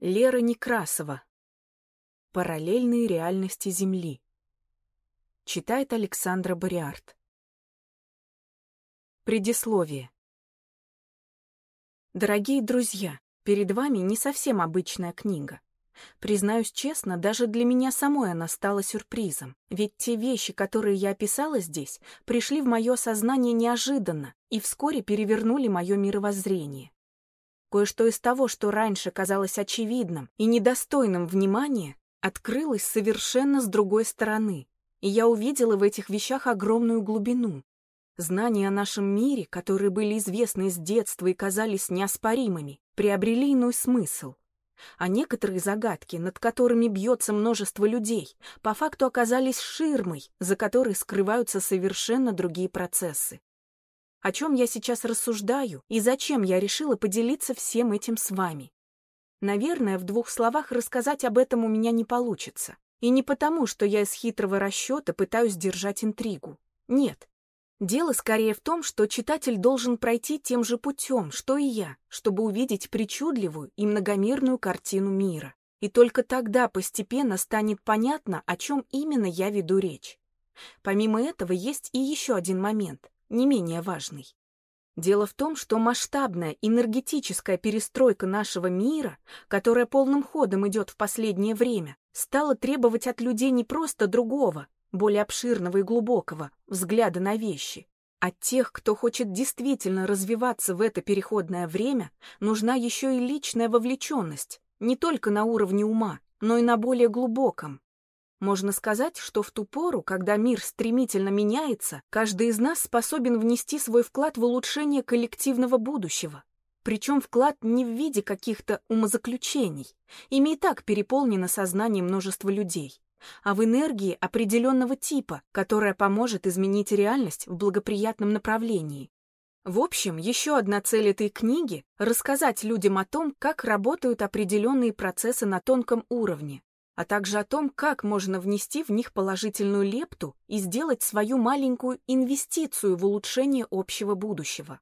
Лера Некрасова. Параллельные реальности Земли. Читает Александра Бориарт. Предисловие. Дорогие друзья, перед вами не совсем обычная книга. Признаюсь честно, даже для меня самой она стала сюрпризом, ведь те вещи, которые я описала здесь, пришли в мое сознание неожиданно и вскоре перевернули мое мировоззрение. Кое-что из того, что раньше казалось очевидным и недостойным внимания, открылось совершенно с другой стороны, и я увидела в этих вещах огромную глубину. Знания о нашем мире, которые были известны с детства и казались неоспоримыми, приобрели иной смысл — а некоторые загадки, над которыми бьется множество людей, по факту оказались ширмой, за которой скрываются совершенно другие процессы. О чем я сейчас рассуждаю и зачем я решила поделиться всем этим с вами? Наверное, в двух словах рассказать об этом у меня не получится. И не потому, что я из хитрого расчета пытаюсь держать интригу. Нет, Дело скорее в том, что читатель должен пройти тем же путем, что и я, чтобы увидеть причудливую и многомерную картину мира. И только тогда постепенно станет понятно, о чем именно я веду речь. Помимо этого есть и еще один момент, не менее важный. Дело в том, что масштабная энергетическая перестройка нашего мира, которая полным ходом идет в последнее время, стала требовать от людей не просто другого, более обширного и глубокого взгляда на вещи. От тех, кто хочет действительно развиваться в это переходное время, нужна еще и личная вовлеченность, не только на уровне ума, но и на более глубоком. Можно сказать, что в ту пору, когда мир стремительно меняется, каждый из нас способен внести свой вклад в улучшение коллективного будущего. Причем вклад не в виде каких-то умозаключений. Ими и так переполнено сознание множества людей а в энергии определенного типа, которая поможет изменить реальность в благоприятном направлении. В общем, еще одна цель этой книги — рассказать людям о том, как работают определенные процессы на тонком уровне, а также о том, как можно внести в них положительную лепту и сделать свою маленькую инвестицию в улучшение общего будущего.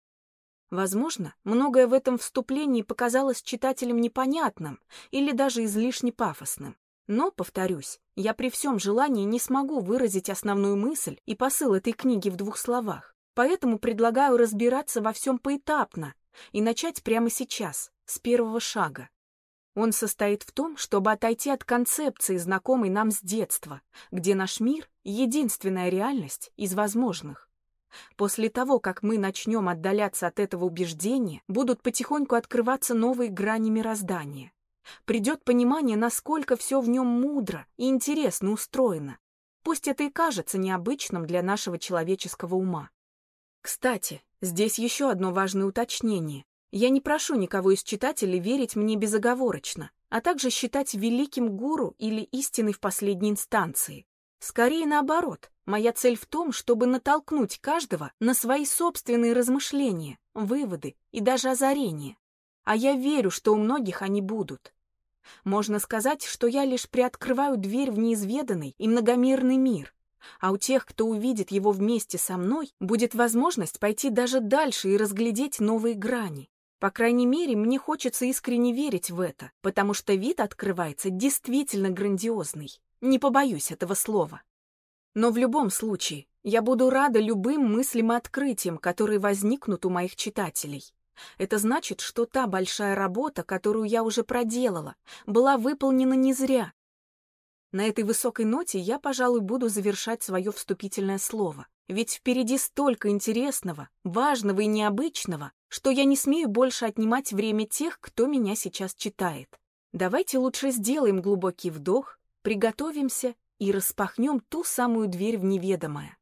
Возможно, многое в этом вступлении показалось читателям непонятным или даже излишне пафосным. Но, повторюсь, я при всем желании не смогу выразить основную мысль и посыл этой книги в двух словах. Поэтому предлагаю разбираться во всем поэтапно и начать прямо сейчас, с первого шага. Он состоит в том, чтобы отойти от концепции, знакомой нам с детства, где наш мир — единственная реальность из возможных. После того, как мы начнем отдаляться от этого убеждения, будут потихоньку открываться новые грани мироздания. Придет понимание, насколько все в нем мудро и интересно устроено. Пусть это и кажется необычным для нашего человеческого ума. Кстати, здесь еще одно важное уточнение. Я не прошу никого из читателей верить мне безоговорочно, а также считать великим гуру или истиной в последней инстанции. Скорее наоборот, моя цель в том, чтобы натолкнуть каждого на свои собственные размышления, выводы и даже озарения. А я верю, что у многих они будут. Можно сказать, что я лишь приоткрываю дверь в неизведанный и многомерный мир, а у тех, кто увидит его вместе со мной, будет возможность пойти даже дальше и разглядеть новые грани. По крайней мере, мне хочется искренне верить в это, потому что вид открывается действительно грандиозный. Не побоюсь этого слова. Но в любом случае, я буду рада любым мыслям и открытиям, которые возникнут у моих читателей. Это значит, что та большая работа, которую я уже проделала, была выполнена не зря. На этой высокой ноте я, пожалуй, буду завершать свое вступительное слово. Ведь впереди столько интересного, важного и необычного, что я не смею больше отнимать время тех, кто меня сейчас читает. Давайте лучше сделаем глубокий вдох, приготовимся и распахнем ту самую дверь в неведомое.